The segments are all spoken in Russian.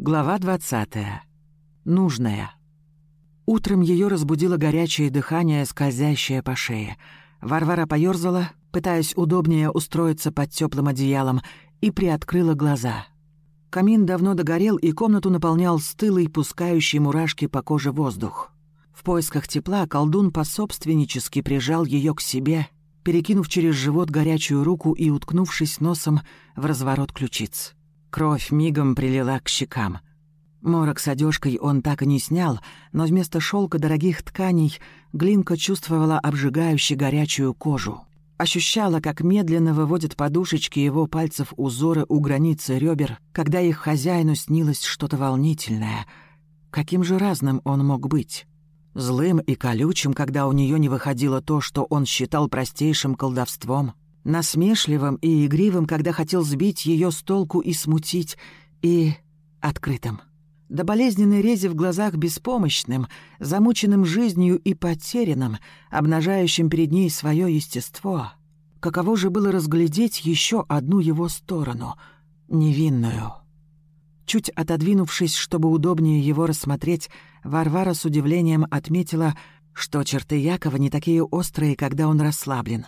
Глава 20. Нужная. Утром ее разбудило горячее дыхание, скользящее по шее. Варвара поёрзала, пытаясь удобнее устроиться под теплым одеялом, и приоткрыла глаза. Камин давно догорел, и комнату наполнял стылый, пускающий мурашки по коже воздух. В поисках тепла колдун пособственнически прижал ее к себе, перекинув через живот горячую руку и уткнувшись носом в разворот ключиц. Кровь мигом прилила к щекам. Морок с одежкой он так и не снял, но вместо шелка дорогих тканей Глинка чувствовала обжигающую горячую кожу. Ощущала, как медленно выводят подушечки его пальцев узоры у границы ребер, когда их хозяину снилось что-то волнительное. Каким же разным он мог быть? Злым и колючим, когда у нее не выходило то, что он считал простейшим колдовством. Насмешливым и игривым, когда хотел сбить ее с толку и смутить. И открытым. До болезненной рези в глазах беспомощным, замученным жизнью и потерянным, обнажающим перед ней свое естество. Каково же было разглядеть еще одну его сторону, невинную. Чуть отодвинувшись, чтобы удобнее его рассмотреть, Варвара с удивлением отметила, что черты Якова не такие острые, когда он расслаблен,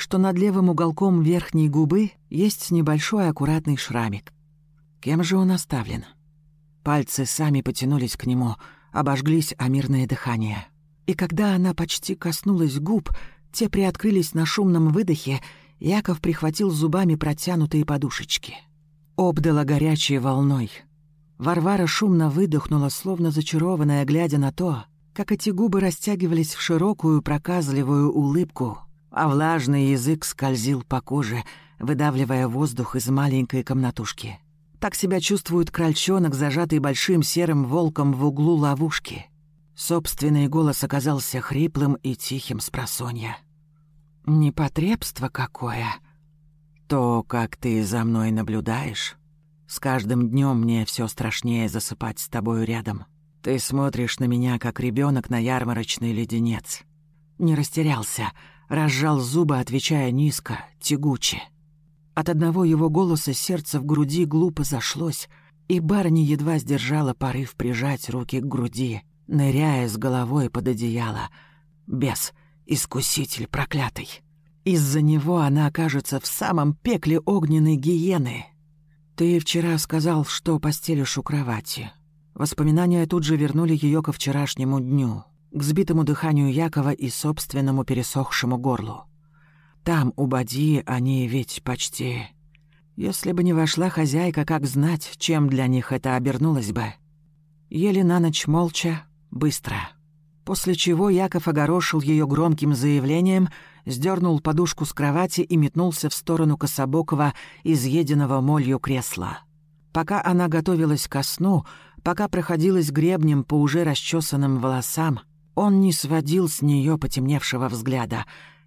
что над левым уголком верхней губы есть небольшой аккуратный шрамик. Кем же он оставлен? Пальцы сами потянулись к нему, обожглись о мирное дыхание. И когда она почти коснулась губ, те приоткрылись на шумном выдохе, Яков прихватил зубами протянутые подушечки — обдала горячей волной. Варвара шумно выдохнула, словно зачарованная, глядя на то, как эти губы растягивались в широкую проказливую улыбку, а влажный язык скользил по коже, выдавливая воздух из маленькой комнатушки. Так себя чувствует крольчонок, зажатый большим серым волком в углу ловушки. Собственный голос оказался хриплым и тихим с просонья. «Непотребство какое!» То, как ты за мной наблюдаешь, с каждым днем мне все страшнее засыпать с тобою рядом. Ты смотришь на меня, как ребенок на ярмарочный леденец. Не растерялся, разжал зубы, отвечая низко, тягуче. От одного его голоса сердце в груди глупо зашлось, и барыня едва сдержала порыв прижать руки к груди, ныряя с головой под одеяло. Бес, искуситель проклятый. Из-за него она окажется в самом пекле огненной гиены. Ты вчера сказал, что постелишь у кровати. Воспоминания тут же вернули ее ко вчерашнему дню, к сбитому дыханию Якова и собственному пересохшему горлу. Там, у Бади, они ведь почти... Если бы не вошла хозяйка, как знать, чем для них это обернулось бы. Ели на ночь молча, быстро. После чего Яков огорошил ее громким заявлением — сдернул подушку с кровати и метнулся в сторону кособокого, изъеденного молью кресла. Пока она готовилась ко сну, пока проходилась гребнем по уже расчесанным волосам, он не сводил с нее потемневшего взгляда.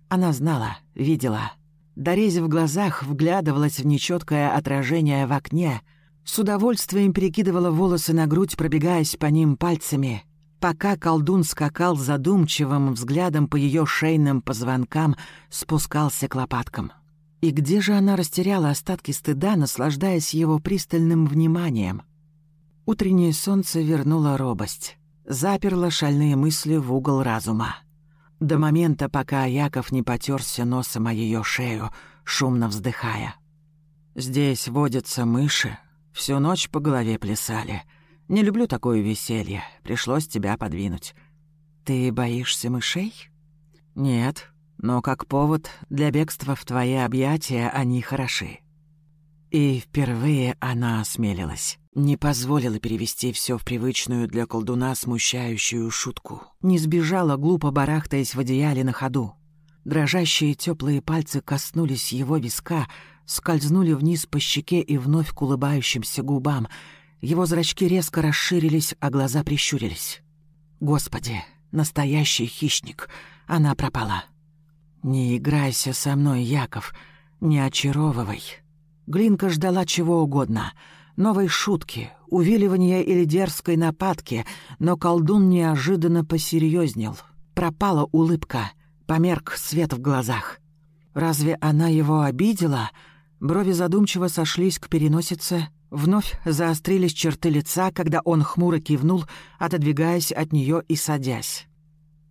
Она знала, видела. Дорезя в глазах вглядывалась в нечеткое отражение в окне, с удовольствием перекидывала волосы на грудь, пробегаясь по ним пальцами — пока колдун скакал задумчивым взглядом по ее шейным позвонкам, спускался к лопаткам. И где же она растеряла остатки стыда, наслаждаясь его пристальным вниманием? Утреннее солнце вернуло робость, заперло шальные мысли в угол разума. До момента, пока Яков не потерся носом о ее шею, шумно вздыхая. «Здесь водятся мыши, всю ночь по голове плясали», не люблю такое веселье. Пришлось тебя подвинуть. Ты боишься мышей? Нет, но как повод для бегства в твои объятия они хороши. И впервые она осмелилась. Не позволила перевести все в привычную для колдуна смущающую шутку. Не сбежала, глупо барахтаясь в одеяле на ходу. Дрожащие теплые пальцы коснулись его виска, скользнули вниз по щеке и вновь к улыбающимся губам — его зрачки резко расширились, а глаза прищурились. «Господи, настоящий хищник! Она пропала!» «Не играйся со мной, Яков, не очаровывай!» Глинка ждала чего угодно. Новой шутки, увиливания или дерзкой нападки, но колдун неожиданно посерьезнел. Пропала улыбка, померк свет в глазах. Разве она его обидела? Брови задумчиво сошлись к переносице, Вновь заострились черты лица, когда он хмуро кивнул, отодвигаясь от нее и садясь.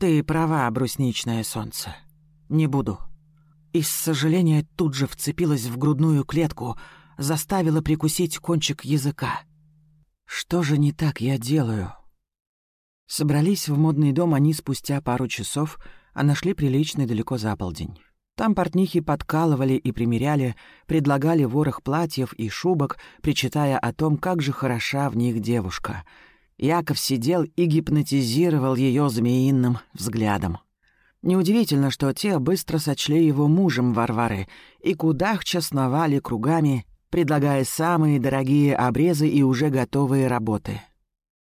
«Ты права, брусничное солнце. Не буду». И с сожаления тут же вцепилась в грудную клетку, заставила прикусить кончик языка. «Что же не так я делаю?» Собрались в модный дом они спустя пару часов, а нашли приличный далеко за полдень. Там портнихи подкалывали и примеряли, предлагали ворох платьев и шубок, причитая о том, как же хороша в них девушка. Яков сидел и гипнотизировал ее змеиным взглядом. Неудивительно, что те быстро сочли его мужем Варвары и кудахча сновали кругами, предлагая самые дорогие обрезы и уже готовые работы.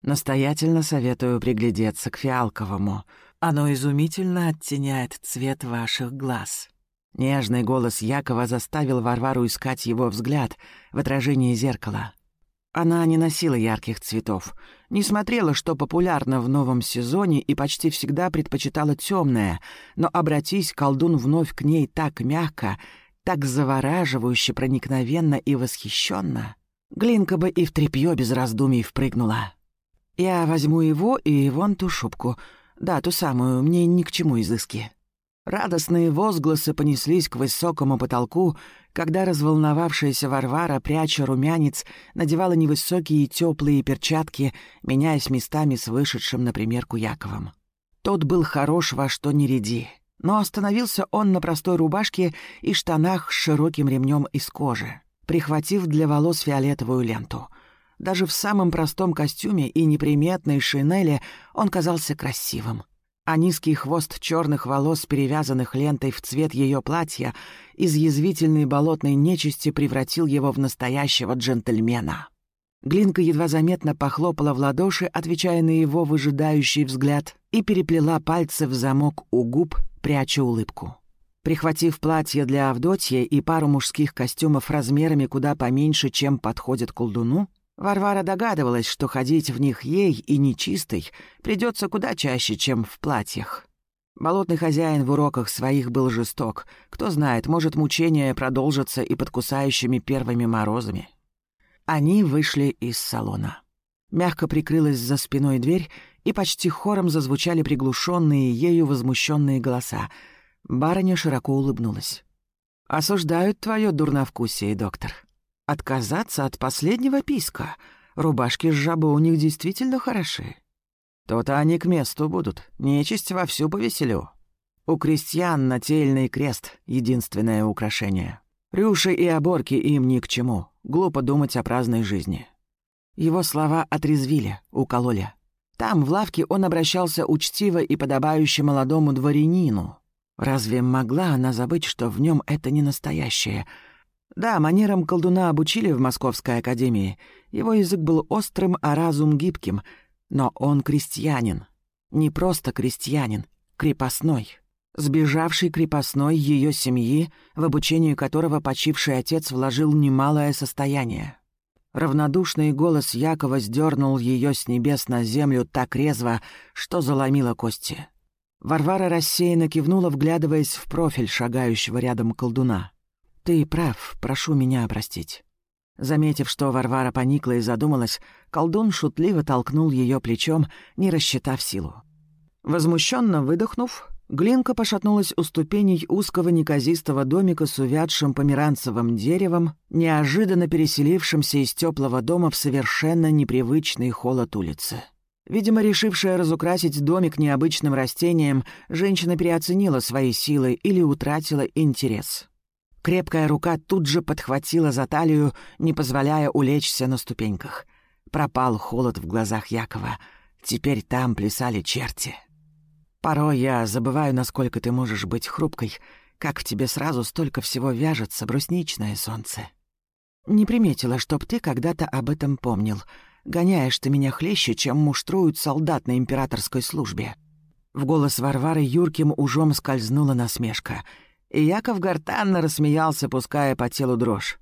Настоятельно советую приглядеться к фиалковому. Оно изумительно оттеняет цвет ваших глаз. Нежный голос Якова заставил Варвару искать его взгляд в отражении зеркала. Она не носила ярких цветов, не смотрела, что популярно в новом сезоне и почти всегда предпочитала темное, но обратись колдун вновь к ней так мягко, так завораживающе, проникновенно и восхищенно, Глинка бы и в тряпье без раздумий впрыгнула. «Я возьму его и вон ту шубку. Да, ту самую, мне ни к чему изыски». Радостные возгласы понеслись к высокому потолку, когда разволновавшаяся Варвара, пряча румянец, надевала невысокие теплые перчатки, меняясь местами с вышедшим на примерку Яковом. Тот был хорош во что ни ряди, но остановился он на простой рубашке и штанах с широким ремнем из кожи, прихватив для волос фиолетовую ленту. Даже в самом простом костюме и неприметной шинели он казался красивым а низкий хвост черных волос, перевязанных лентой в цвет ее платья, из язвительной болотной нечисти превратил его в настоящего джентльмена. Глинка едва заметно похлопала в ладоши, отвечая на его выжидающий взгляд, и переплела пальцы в замок у губ, пряча улыбку. Прихватив платье для Авдотья и пару мужских костюмов размерами куда поменьше, чем подходит колдуну, Варвара догадывалась, что ходить в них ей и нечистой придется куда чаще, чем в платьях. Болотный хозяин в уроках своих был жесток. Кто знает, может, мучение продолжится и под кусающими первыми морозами. Они вышли из салона. Мягко прикрылась за спиной дверь, и почти хором зазвучали приглушенные ею возмущенные голоса. Барыня широко улыбнулась. «Осуждают твое дурновкусие, доктор. Отказаться от последнего писка. Рубашки с жабы у них действительно хороши. То-то они к месту будут. Нечисть вовсю повеселю. У крестьян нательный крест — единственное украшение. Рюши и оборки им ни к чему. Глупо думать о праздной жизни. Его слова отрезвили, укололи. Там, в лавке, он обращался учтиво и подобающе молодому дворянину. Разве могла она забыть, что в нем это не настоящее — да, манерам колдуна обучили в Московской академии. Его язык был острым, а разум гибким. Но он крестьянин. Не просто крестьянин, крепостной. Сбежавший крепостной ее семьи, в обучении которого почивший отец вложил немалое состояние. Равнодушный голос Якова сдернул ее с небес на землю так резво, что заломило кости. Варвара рассеянно кивнула, вглядываясь в профиль шагающего рядом колдуна. «Ты прав, прошу меня простить». Заметив, что Варвара поникла и задумалась, колдун шутливо толкнул ее плечом, не рассчитав силу. Возмущенно выдохнув, Глинка пошатнулась у ступеней узкого неказистого домика с увядшим померанцевым деревом, неожиданно переселившимся из теплого дома в совершенно непривычный холод улицы. Видимо, решившая разукрасить домик необычным растением, женщина переоценила свои силы или утратила интерес. Крепкая рука тут же подхватила за талию, не позволяя улечься на ступеньках. Пропал холод в глазах Якова. Теперь там плясали черти. Порой я забываю, насколько ты можешь быть хрупкой, как в тебе сразу столько всего вяжется, брусничное солнце. Не приметила, чтоб ты когда-то об этом помнил. Гоняешь ты меня хлеще, чем муштруют солдат на императорской службе. В голос Варвары юрким ужом скользнула насмешка — и Яков гортанно рассмеялся, пуская по телу дрожь.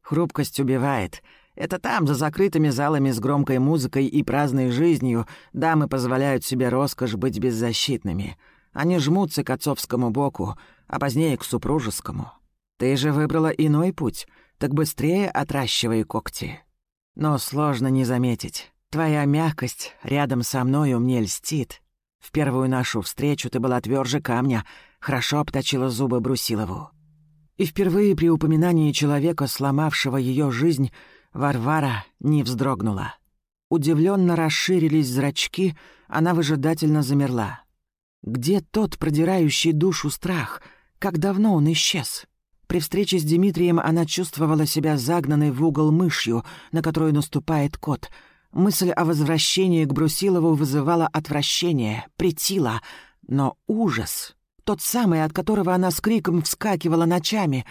«Хрупкость убивает. Это там, за закрытыми залами с громкой музыкой и праздной жизнью, дамы позволяют себе роскошь быть беззащитными. Они жмутся к отцовскому боку, а позднее к супружескому. Ты же выбрала иной путь, так быстрее отращивай когти». Но сложно не заметить. Твоя мягкость рядом со мною мне льстит. В первую нашу встречу ты была тверже камня, хорошо обточила зубы Брусилову. И впервые при упоминании человека, сломавшего ее жизнь, Варвара не вздрогнула. Удивленно расширились зрачки, она выжидательно замерла. Где тот продирающий душу страх? Как давно он исчез? При встрече с Дмитрием она чувствовала себя загнанной в угол мышью, на которую наступает кот. Мысль о возвращении к Брусилову вызывала отвращение, притила, но ужас, тот самый, от которого она с криком вскакивала ночами,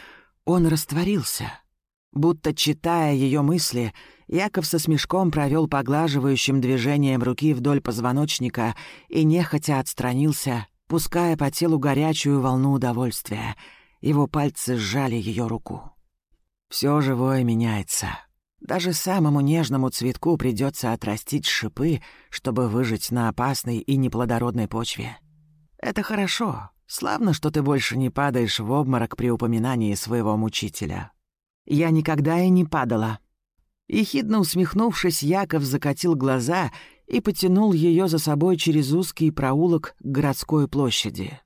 он растворился. Будто читая ее мысли, Яков со смешком провел поглаживающим движением руки вдоль позвоночника и нехотя отстранился, пуская по телу горячую волну удовольствия. Его пальцы сжали ее руку. Все живое меняется. Даже самому нежному цветку придется отрастить шипы, чтобы выжить на опасной и неплодородной почве. Это хорошо. Славно, что ты больше не падаешь в обморок при упоминании своего мучителя. Я никогда и не падала, Ехидно усмехнувшись, Яков закатил глаза и потянул ее за собой через узкий проулок к городской площади.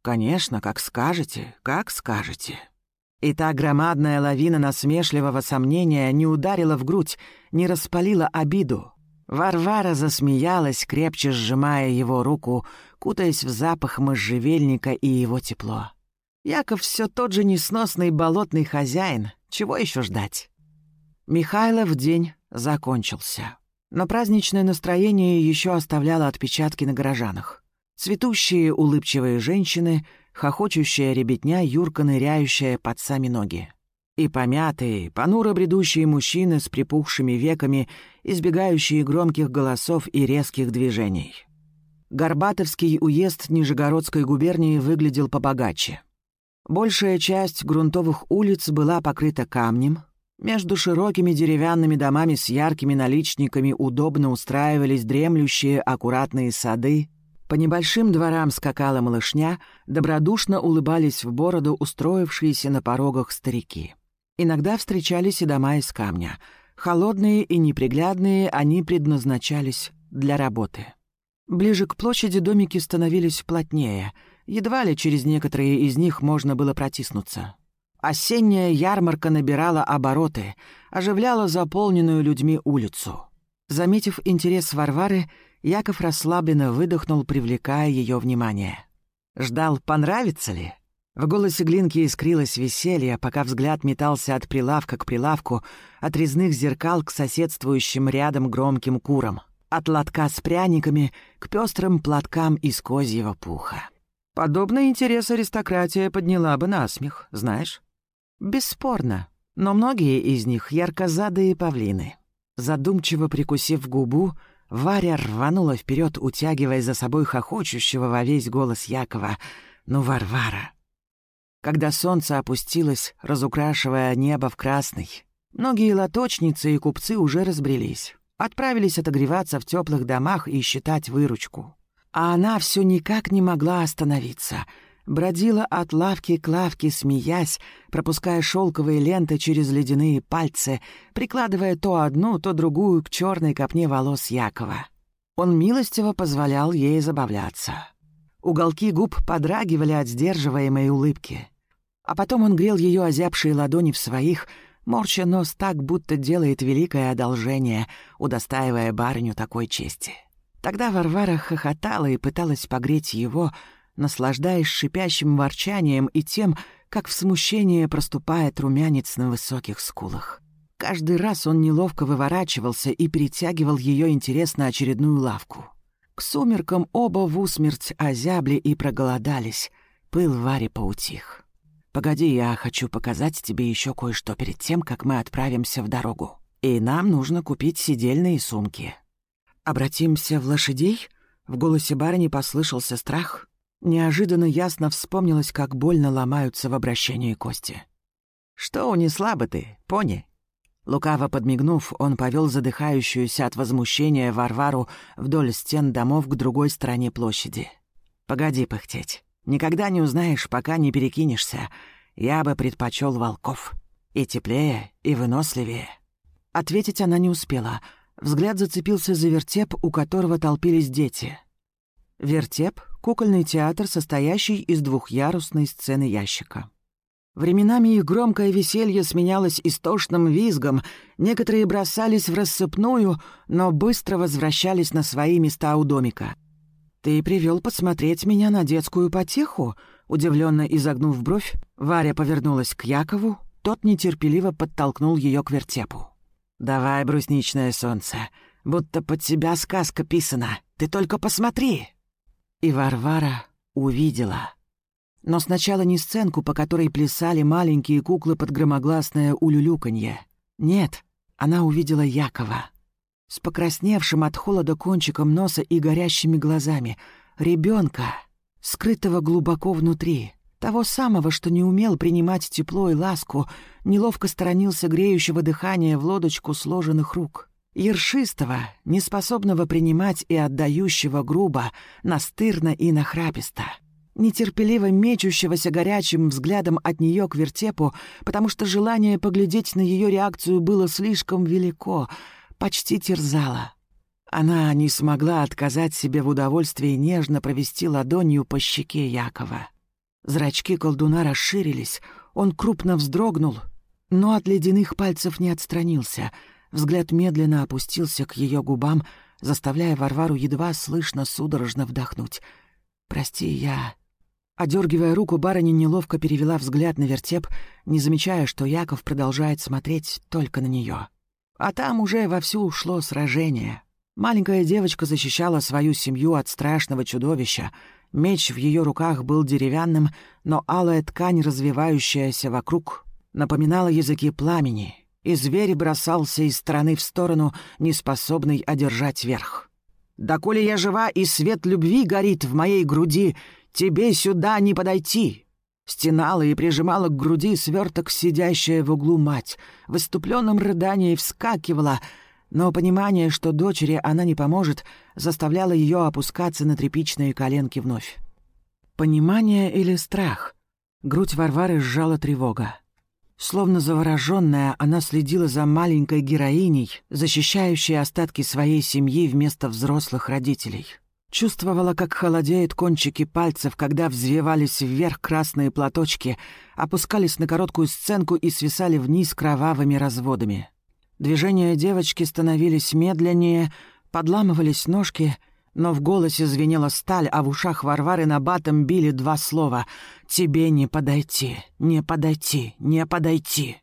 «Конечно, как скажете, как скажете». И та громадная лавина насмешливого сомнения не ударила в грудь, не распалила обиду. Варвара засмеялась, крепче сжимая его руку, кутаясь в запах можжевельника и его тепло. Яков все тот же несносный болотный хозяин, чего еще ждать? Михайлов день закончился. Но праздничное настроение еще оставляло отпечатки на горожанах. Цветущие улыбчивые женщины, хохочущая ребятня, юрка ныряющая под сами ноги. И помятые, понуро бредущие мужчины с припухшими веками, избегающие громких голосов и резких движений. Горбатовский уезд Нижегородской губернии выглядел побогаче. Большая часть грунтовых улиц была покрыта камнем, между широкими деревянными домами с яркими наличниками удобно устраивались дремлющие аккуратные сады. По небольшим дворам скакала малышня, добродушно улыбались в бороду устроившиеся на порогах старики. Иногда встречались и дома из камня. Холодные и неприглядные они предназначались для работы. Ближе к площади домики становились плотнее. Едва ли через некоторые из них можно было протиснуться. Осенняя ярмарка набирала обороты, оживляла заполненную людьми улицу. Заметив интерес Варвары, Яков расслабленно выдохнул, привлекая ее внимание. Ждал, понравится ли? В голосе Глинки искрилось веселье, пока взгляд метался от прилавка к прилавку, от резных зеркал к соседствующим рядом громким курам, от лотка с пряниками к пестрым платкам из козьего пуха. Подобный интерес аристократия подняла бы на смех, знаешь. Бесспорно, но многие из них яркозадые павлины. Задумчиво прикусив губу, Варя рванула вперед, утягивая за собой хохочущего во весь голос Якова. «Ну, Варвара!» Когда солнце опустилось, разукрашивая небо в красный, многие лоточницы и купцы уже разбрелись. Отправились отогреваться в теплых домах и считать выручку. А она все никак не могла остановиться — бродила от лавки к лавке, смеясь, пропуская шелковые ленты через ледяные пальцы, прикладывая то одну, то другую к черной копне волос Якова. Он милостиво позволял ей забавляться. Уголки губ подрагивали от сдерживаемой улыбки. А потом он грел ее озябшие ладони в своих, морща нос так, будто делает великое одолжение, удостаивая барыню такой чести. Тогда Варвара хохотала и пыталась погреть его, наслаждаясь шипящим ворчанием и тем, как в смущении проступает румянец на высоких скулах. Каждый раз он неловко выворачивался и перетягивал ее интерес на очередную лавку. К сумеркам оба в усмерть озябли и проголодались. Пыл Варе поутих. «Погоди, я хочу показать тебе еще кое-что перед тем, как мы отправимся в дорогу. И нам нужно купить сидельные сумки». «Обратимся в лошадей?» В голосе барыни послышался страх. Неожиданно ясно вспомнилось, как больно ломаются в обращении кости. «Что унесла бы ты, пони?» Лукаво подмигнув, он повел задыхающуюся от возмущения Варвару вдоль стен домов к другой стороне площади. «Погоди пыхтеть. Никогда не узнаешь, пока не перекинешься. Я бы предпочел волков. И теплее, и выносливее». Ответить она не успела. Взгляд зацепился за вертеп, у которого толпились дети. Вертеп — кукольный театр, состоящий из двухъярусной сцены ящика. Временами их громкое веселье сменялось истошным визгом, некоторые бросались в рассыпную, но быстро возвращались на свои места у домика. «Ты привел посмотреть меня на детскую потеху?» Удивленно изогнув бровь, Варя повернулась к Якову, тот нетерпеливо подтолкнул ее к вертепу. «Давай, брусничное солнце, будто под тебя сказка писана, ты только посмотри!» И Варвара увидела. Но сначала не сценку, по которой плясали маленькие куклы под громогласное улюлюканье. Нет, она увидела Якова. С покрасневшим от холода кончиком носа и горящими глазами. ребенка, скрытого глубоко внутри. Того самого, что не умел принимать тепло и ласку, неловко сторонился греющего дыхания в лодочку сложенных рук. Ершистого, неспособного принимать и отдающего грубо, настырно и нахраписто нетерпеливо мечущегося горячим взглядом от нее к вертепу, потому что желание поглядеть на ее реакцию было слишком велико, почти терзало. Она не смогла отказать себе в удовольствии нежно провести ладонью по щеке Якова. Зрачки колдуна расширились, он крупно вздрогнул, но от ледяных пальцев не отстранился. Взгляд медленно опустился к ее губам, заставляя Варвару едва слышно судорожно вдохнуть. «Прости, я Одергивая руку, барыня неловко перевела взгляд на вертеп, не замечая, что Яков продолжает смотреть только на нее. А там уже вовсю ушло сражение. Маленькая девочка защищала свою семью от страшного чудовища. Меч в ее руках был деревянным, но алая ткань, развивающаяся вокруг, напоминала языки пламени, и зверь бросался из стороны в сторону, неспособный одержать верх. «Доколе я жива, и свет любви горит в моей груди, Тебе сюда не подойти!» Стенала и прижимала к груди сверток, сидящая в углу мать. В иступленном рыдании вскакивала, но понимание, что дочери она не поможет, заставляло ее опускаться на тряпичные коленки вновь. Понимание или страх? Грудь Варвары сжала тревога. Словно завороженная, она следила за маленькой героиней, защищающей остатки своей семьи вместо взрослых родителей. Чувствовала, как холодеют кончики пальцев, когда взвивались вверх красные платочки, опускались на короткую сценку и свисали вниз кровавыми разводами. Движения девочки становились медленнее, подламывались ножки, но в голосе звенела сталь, а в ушах Варвары на батом били два слова «Тебе не подойти, не подойти, не подойти».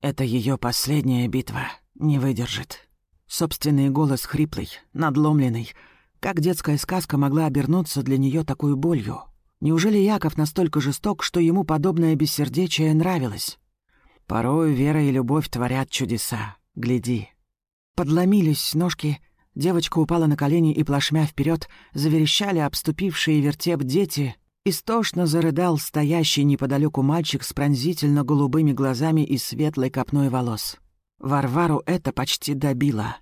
Это ее последняя битва, не выдержит. Собственный голос хриплый, надломленный — как детская сказка могла обернуться для нее такой болью? Неужели Яков настолько жесток, что ему подобное бессердечие нравилось? Порой вера и любовь творят чудеса. Гляди. Подломились ножки, девочка упала на колени и, плашмя вперед, заверещали обступившие вертеп дети. Истошно зарыдал стоящий неподалеку мальчик с пронзительно голубыми глазами и светлой копной волос. Варвару это почти добило.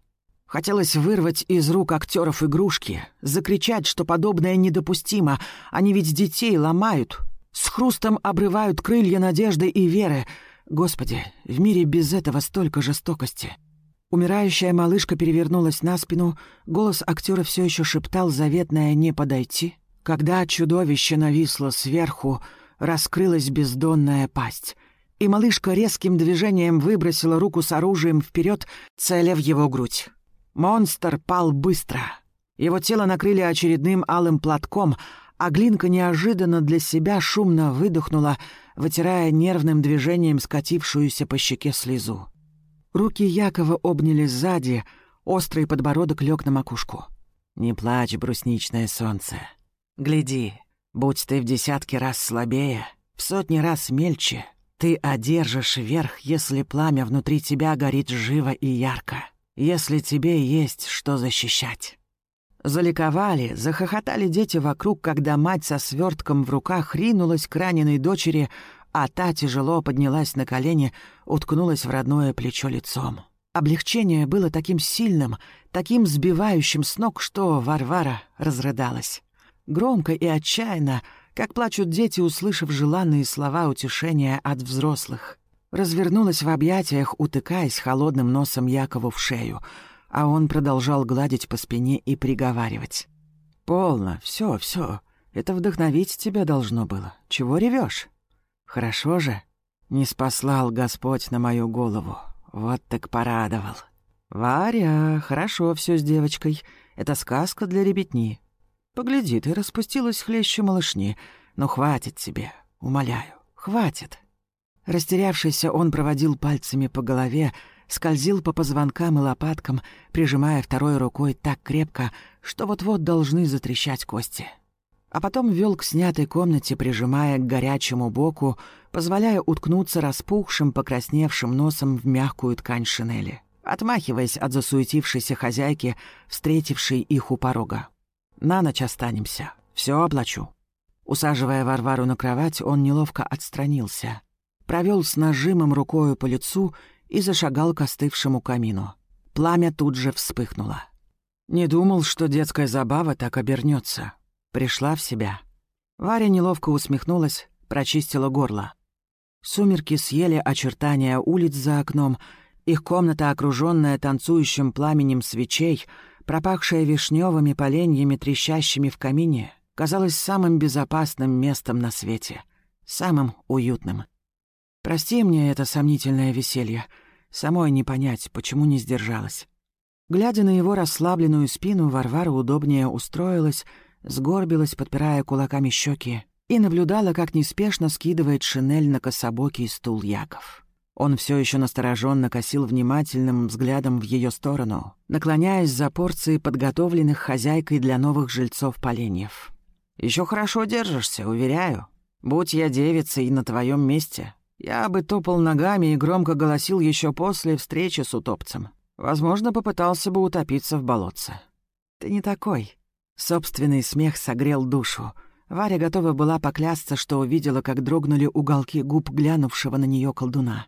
Хотелось вырвать из рук актеров игрушки, закричать, что подобное недопустимо. Они ведь детей ломают, с хрустом обрывают крылья надежды и веры. Господи, в мире без этого столько жестокости. Умирающая малышка перевернулась на спину, голос актера все еще шептал заветное «не подойти». Когда чудовище нависло сверху, раскрылась бездонная пасть, и малышка резким движением выбросила руку с оружием вперед, целя в его грудь. Монстр пал быстро. Его тело накрыли очередным алым платком, а Глинка неожиданно для себя шумно выдохнула, вытирая нервным движением скатившуюся по щеке слезу. Руки Якова обняли сзади, острый подбородок лег на макушку. «Не плачь, брусничное солнце. Гляди, будь ты в десятки раз слабее, в сотни раз мельче, ты одержишь верх, если пламя внутри тебя горит живо и ярко если тебе есть что защищать». Заликовали, захохотали дети вокруг, когда мать со свертком в руках ринулась к раненой дочери, а та тяжело поднялась на колени, уткнулась в родное плечо лицом. Облегчение было таким сильным, таким сбивающим с ног, что Варвара разрыдалась. Громко и отчаянно, как плачут дети, услышав желанные слова утешения от взрослых. развернулась в объятиях, утыкаясь холодным носом Якову в шею, а он продолжал гладить по спине и приговаривать. «Полно, все, все. Это вдохновить тебя должно было. Чего ревешь? Хорошо же. Не спаслал Господь на мою голову. Вот так порадовал. Варя, хорошо все с девочкой. Это сказка для ребятни. Погляди, ты распустилась хлеще малышни. Но хватит тебе, умоляю, хватит. Растерявшийся, он проводил пальцами по голове, скользил по позвонкам и лопаткам, прижимая второй рукой так крепко, что вот-вот должны затрещать кости. А потом вел к снятой комнате, прижимая к горячему боку, позволяя уткнуться распухшим, покрасневшим носом в мягкую ткань шинели, отмахиваясь от засуетившейся хозяйки, встретившей их у порога. «На ночь останемся. Все оплачу». Усаживая Варвару на кровать, он неловко отстранился. Провел с нажимом рукою по лицу и зашагал к остывшему камину. Пламя тут же вспыхнуло. Не думал, что детская забава так обернется. Пришла в себя. Варя неловко усмехнулась, прочистила горло. Сумерки съели очертания улиц за окном, их комната, окруженная танцующим пламенем свечей, пропахшая вишневыми поленьями, трещащими в камине, казалась самым безопасным местом на свете, самым уютным. Прости мне это сомнительное веселье. Самой не понять, почему не сдержалась. Глядя на его расслабленную спину, Варвара удобнее устроилась, сгорбилась, подпирая кулаками щеки, и наблюдала, как неспешно скидывает шинель на кособокий стул Яков. Он все еще настороженно косил внимательным взглядом в ее сторону, наклоняясь за порцией подготовленных хозяйкой для новых жильцов поленьев. Еще хорошо держишься, уверяю. Будь я девицей на твоем месте, я бы топал ногами и громко голосил еще после встречи с утопцем. Возможно, попытался бы утопиться в болотце. Ты не такой. Собственный смех согрел душу. Варя готова была поклясться, что увидела, как дрогнули уголки губ глянувшего на нее колдуна.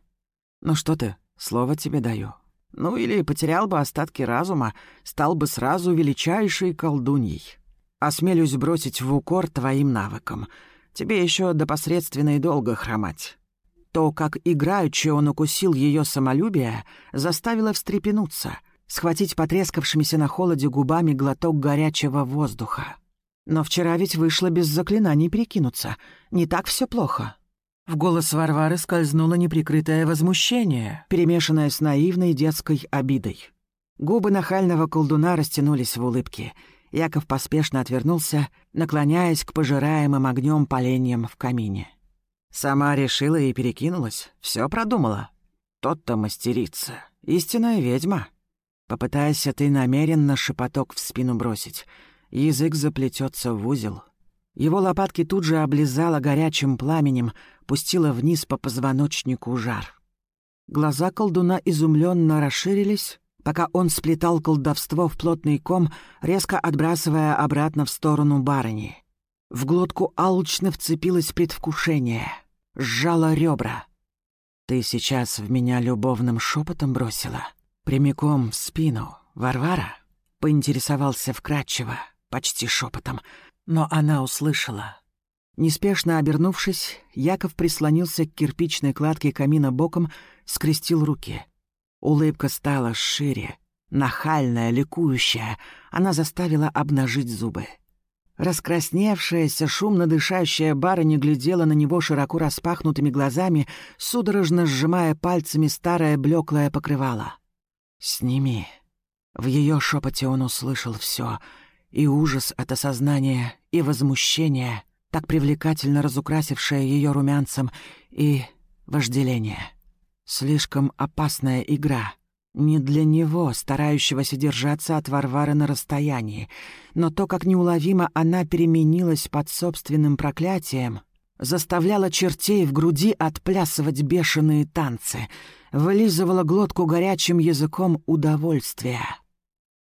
«Ну что ты, слово тебе даю. Ну или потерял бы остатки разума, стал бы сразу величайшей колдуньей. Осмелюсь бросить в укор твоим навыкам. Тебе еще до посредственной долго хромать. То, как играючи он укусил ее самолюбие, заставило встрепенуться, схватить потрескавшимися на холоде губами глоток горячего воздуха. Но вчера ведь вышло без заклинаний перекинуться. Не так все плохо. В голос Варвары скользнуло неприкрытое возмущение, перемешанное с наивной детской обидой. Губы нахального колдуна растянулись в улыбке. Яков поспешно отвернулся, наклоняясь к пожираемым огнем поленьям в камине. Сама решила и перекинулась, все продумала. Тот-то мастерица, истинная ведьма. Попытайся ты намеренно шепоток в спину бросить. Язык заплетется в узел. Его лопатки тут же облизала горячим пламенем, пустила вниз по позвоночнику жар. Глаза колдуна изумленно расширились, пока он сплетал колдовство в плотный ком, резко отбрасывая обратно в сторону барыни. В глотку алчно вцепилось предвкушение — сжала ребра. «Ты сейчас в меня любовным шепотом бросила? Прямиком в спину, Варвара?» Поинтересовался вкратчиво, почти шепотом, но она услышала. Неспешно обернувшись, Яков прислонился к кирпичной кладке камина боком, скрестил руки. Улыбка стала шире, нахальная, ликующая. Она заставила обнажить зубы. Раскрасневшаяся, шумно дышащая барыня глядела на него широко распахнутыми глазами, судорожно сжимая пальцами старое блеклое покрывало. «Сними». В ее шепоте он услышал все, и ужас от осознания, и возмущение, так привлекательно разукрасившее ее румянцем, и вожделение. Слишком опасная игра — не для него, старающегося держаться от Варвары на расстоянии, но то, как неуловимо она переменилась под собственным проклятием, заставляла чертей в груди отплясывать бешеные танцы, вылизывала глотку горячим языком удовольствия.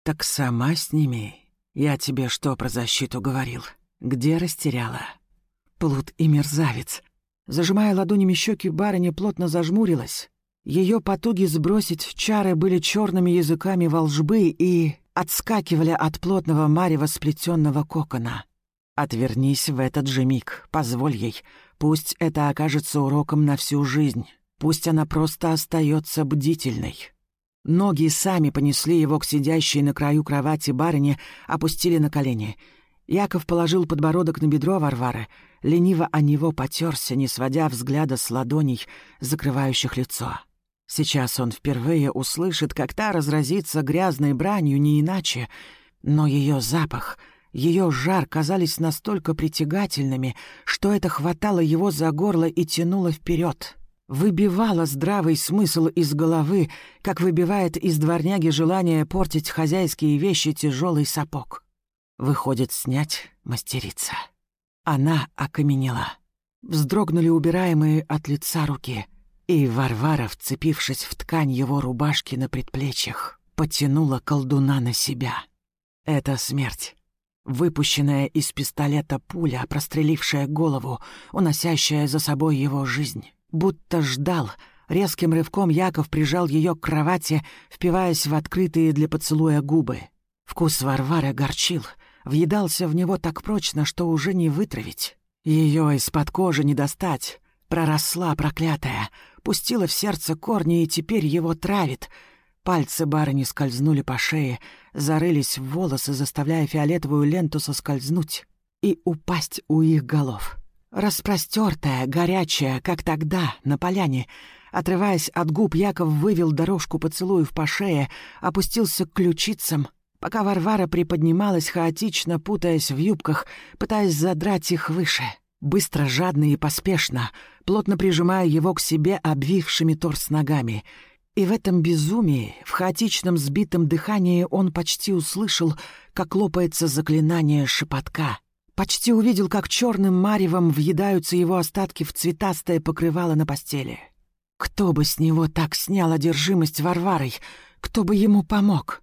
«Так сама с ними. Я тебе что про защиту говорил? Где растеряла?» Плут и мерзавец. Зажимая ладонями щеки, барыня плотно зажмурилась, ее потуги сбросить чары были черными языками волжбы и отскакивали от плотного марева сплетенного кокона. Отвернись в этот же миг, позволь ей. Пусть это окажется уроком на всю жизнь. Пусть она просто остается бдительной. Ноги сами понесли его к сидящей на краю кровати барыне, опустили на колени. Яков положил подбородок на бедро Варвары, лениво о него потерся, не сводя взгляда с ладоней, закрывающих лицо. Сейчас он впервые услышит, как та разразится грязной бранью, не иначе. Но ее запах, ее жар казались настолько притягательными, что это хватало его за горло и тянуло вперед. Выбивало здравый смысл из головы, как выбивает из дворняги желание портить хозяйские вещи тяжелый сапог. Выходит, снять мастерица. Она окаменела. Вздрогнули убираемые от лица руки — и Варвара, вцепившись в ткань его рубашки на предплечьях, потянула колдуна на себя. Это смерть. Выпущенная из пистолета пуля, прострелившая голову, уносящая за собой его жизнь. Будто ждал. Резким рывком Яков прижал ее к кровати, впиваясь в открытые для поцелуя губы. Вкус Варвары горчил, въедался в него так прочно, что уже не вытравить. Ее из-под кожи не достать. Проросла проклятая, пустила в сердце корни и теперь его травит. Пальцы барыни скользнули по шее, зарылись в волосы, заставляя фиолетовую ленту соскользнуть и упасть у их голов. Распростертая, горячая, как тогда, на поляне, отрываясь от губ, Яков вывел дорожку поцелуев по шее, опустился к ключицам, пока Варвара приподнималась хаотично, путаясь в юбках, пытаясь задрать их выше — быстро, жадно и поспешно, плотно прижимая его к себе обвившими торс ногами. И в этом безумии, в хаотичном сбитом дыхании он почти услышал, как лопается заклинание шепотка. Почти увидел, как черным маревом въедаются его остатки в цветастое покрывало на постели. Кто бы с него так снял одержимость Варварой? Кто бы ему помог?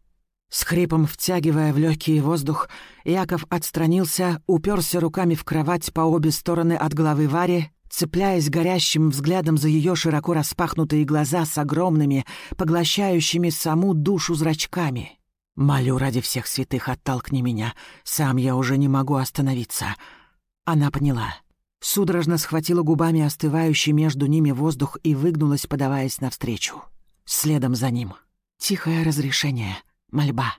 С хрипом втягивая в легкий воздух, Яков отстранился, уперся руками в кровать по обе стороны от головы Вари, цепляясь горящим взглядом за ее широко распахнутые глаза с огромными, поглощающими саму душу зрачками. «Молю ради всех святых, оттолкни меня. Сам я уже не могу остановиться». Она поняла. Судорожно схватила губами остывающий между ними воздух и выгнулась, подаваясь навстречу. Следом за ним. Тихое разрешение — Мольба.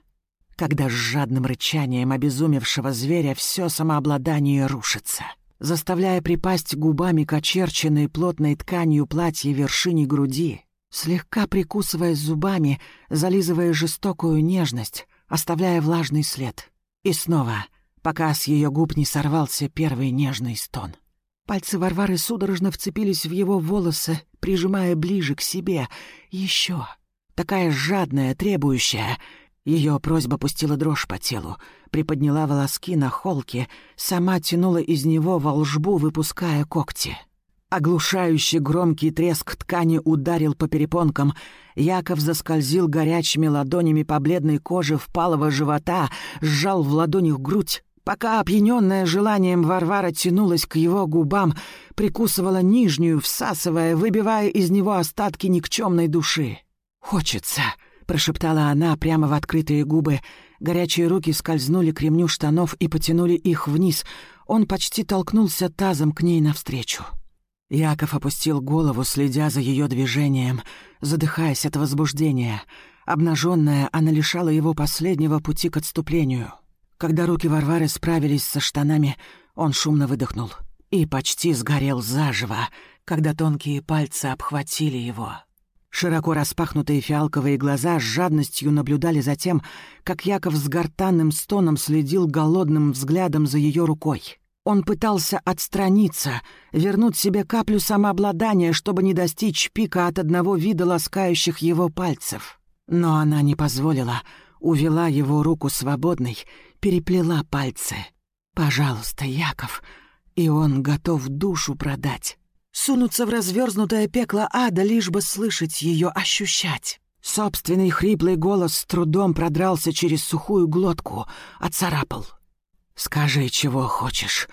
Когда с жадным рычанием обезумевшего зверя все самообладание рушится, заставляя припасть губами к очерченной плотной тканью платья вершине груди, слегка прикусывая зубами, зализывая жестокую нежность, оставляя влажный след. И снова, пока с ее губ не сорвался первый нежный стон. Пальцы Варвары судорожно вцепились в его волосы, прижимая ближе к себе. Еще такая жадная, требующая. Ее просьба пустила дрожь по телу, приподняла волоски на холке, сама тянула из него волжбу, выпуская когти. Оглушающий громкий треск ткани ударил по перепонкам. Яков заскользил горячими ладонями по бледной коже впалого живота, сжал в ладонях грудь, пока опьяненная желанием Варвара тянулась к его губам, прикусывала нижнюю, всасывая, выбивая из него остатки никчемной души. «Хочется», — прошептала она прямо в открытые губы. Горячие руки скользнули к ремню штанов и потянули их вниз. Он почти толкнулся тазом к ней навстречу. Яков опустил голову, следя за ее движением, задыхаясь от возбуждения. Обнаженная, она лишала его последнего пути к отступлению. Когда руки Варвары справились со штанами, он шумно выдохнул и почти сгорел заживо, когда тонкие пальцы обхватили его. Широко распахнутые фиалковые глаза с жадностью наблюдали за тем, как Яков с гортанным стоном следил голодным взглядом за ее рукой. Он пытался отстраниться, вернуть себе каплю самообладания, чтобы не достичь пика от одного вида ласкающих его пальцев. Но она не позволила, увела его руку свободной, переплела пальцы. «Пожалуйста, Яков», и он готов душу продать. Сунуться в разверзнутое пекло ада, лишь бы слышать ее, ощущать. Собственный хриплый голос с трудом продрался через сухую глотку, оцарапал. «Скажи, чего хочешь».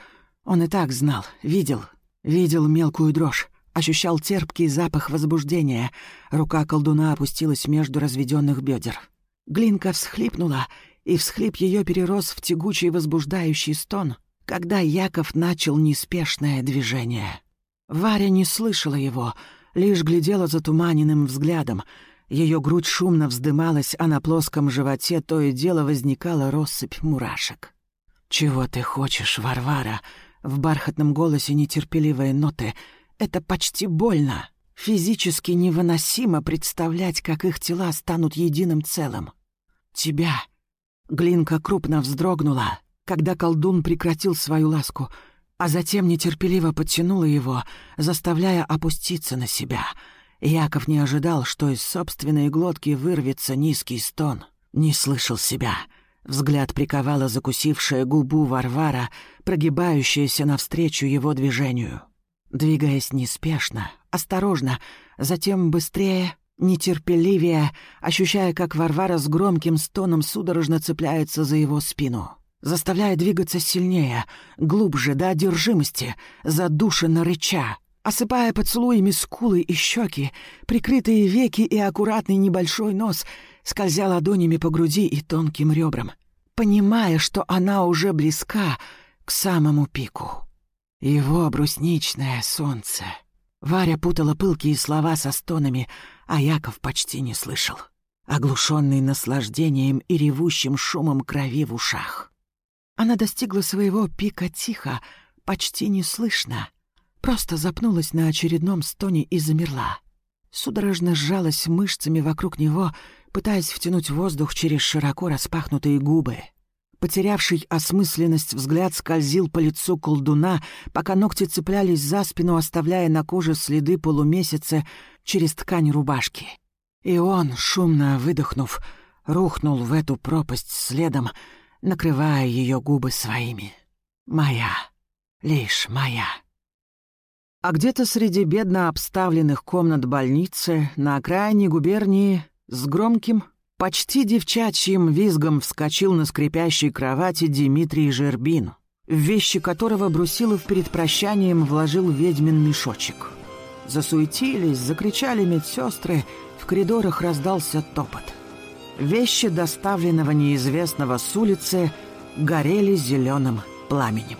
Он и так знал, видел, видел мелкую дрожь, ощущал терпкий запах возбуждения. Рука колдуна опустилась между разведенных бедер. Глинка всхлипнула, и всхлип ее перерос в тягучий возбуждающий стон, когда Яков начал неспешное движение. Варя не слышала его, лишь глядела затуманенным взглядом. Ее грудь шумно вздымалась, а на плоском животе то и дело возникала россыпь мурашек. «Чего ты хочешь, Варвара?» В бархатном голосе нетерпеливые ноты. «Это почти больно. Физически невыносимо представлять, как их тела станут единым целым. Тебя». Глинка крупно вздрогнула, когда колдун прекратил свою ласку, а затем нетерпеливо подтянула его, заставляя опуститься на себя. Яков не ожидал, что из собственной глотки вырвется низкий стон. Не слышал себя — Взгляд приковала закусившая губу Варвара, прогибающаяся навстречу его движению. Двигаясь неспешно, осторожно, затем быстрее, нетерпеливее, ощущая, как Варвара с громким стоном судорожно цепляется за его спину, заставляя двигаться сильнее, глубже, до одержимости, задушенно рыча, осыпая поцелуями скулы и щеки, прикрытые веки и аккуратный небольшой нос — скользя ладонями по груди и тонким ребрам, понимая, что она уже близка к самому пику. Его брусничное солнце. Варя путала пылкие слова со стонами, а Яков почти не слышал, оглушенный наслаждением и ревущим шумом крови в ушах. Она достигла своего пика тихо, почти неслышно, просто запнулась на очередном стоне и замерла. Судорожно сжалась мышцами вокруг него, пытаясь втянуть воздух через широко распахнутые губы. Потерявший осмысленность взгляд скользил по лицу колдуна, пока ногти цеплялись за спину, оставляя на коже следы полумесяца через ткань рубашки. И он, шумно выдохнув, рухнул в эту пропасть следом, накрывая ее губы своими. «Моя, лишь моя». А где-то среди бедно обставленных комнат больницы на окраине губернии с громким, почти девчачьим визгом вскочил на скрипящей кровати Дмитрий Жербин, в вещи которого Брусилов перед прощанием вложил ведьмин мешочек. Засуетились, закричали медсестры, в коридорах раздался топот. Вещи, доставленного неизвестного с улицы, горели зеленым пламенем.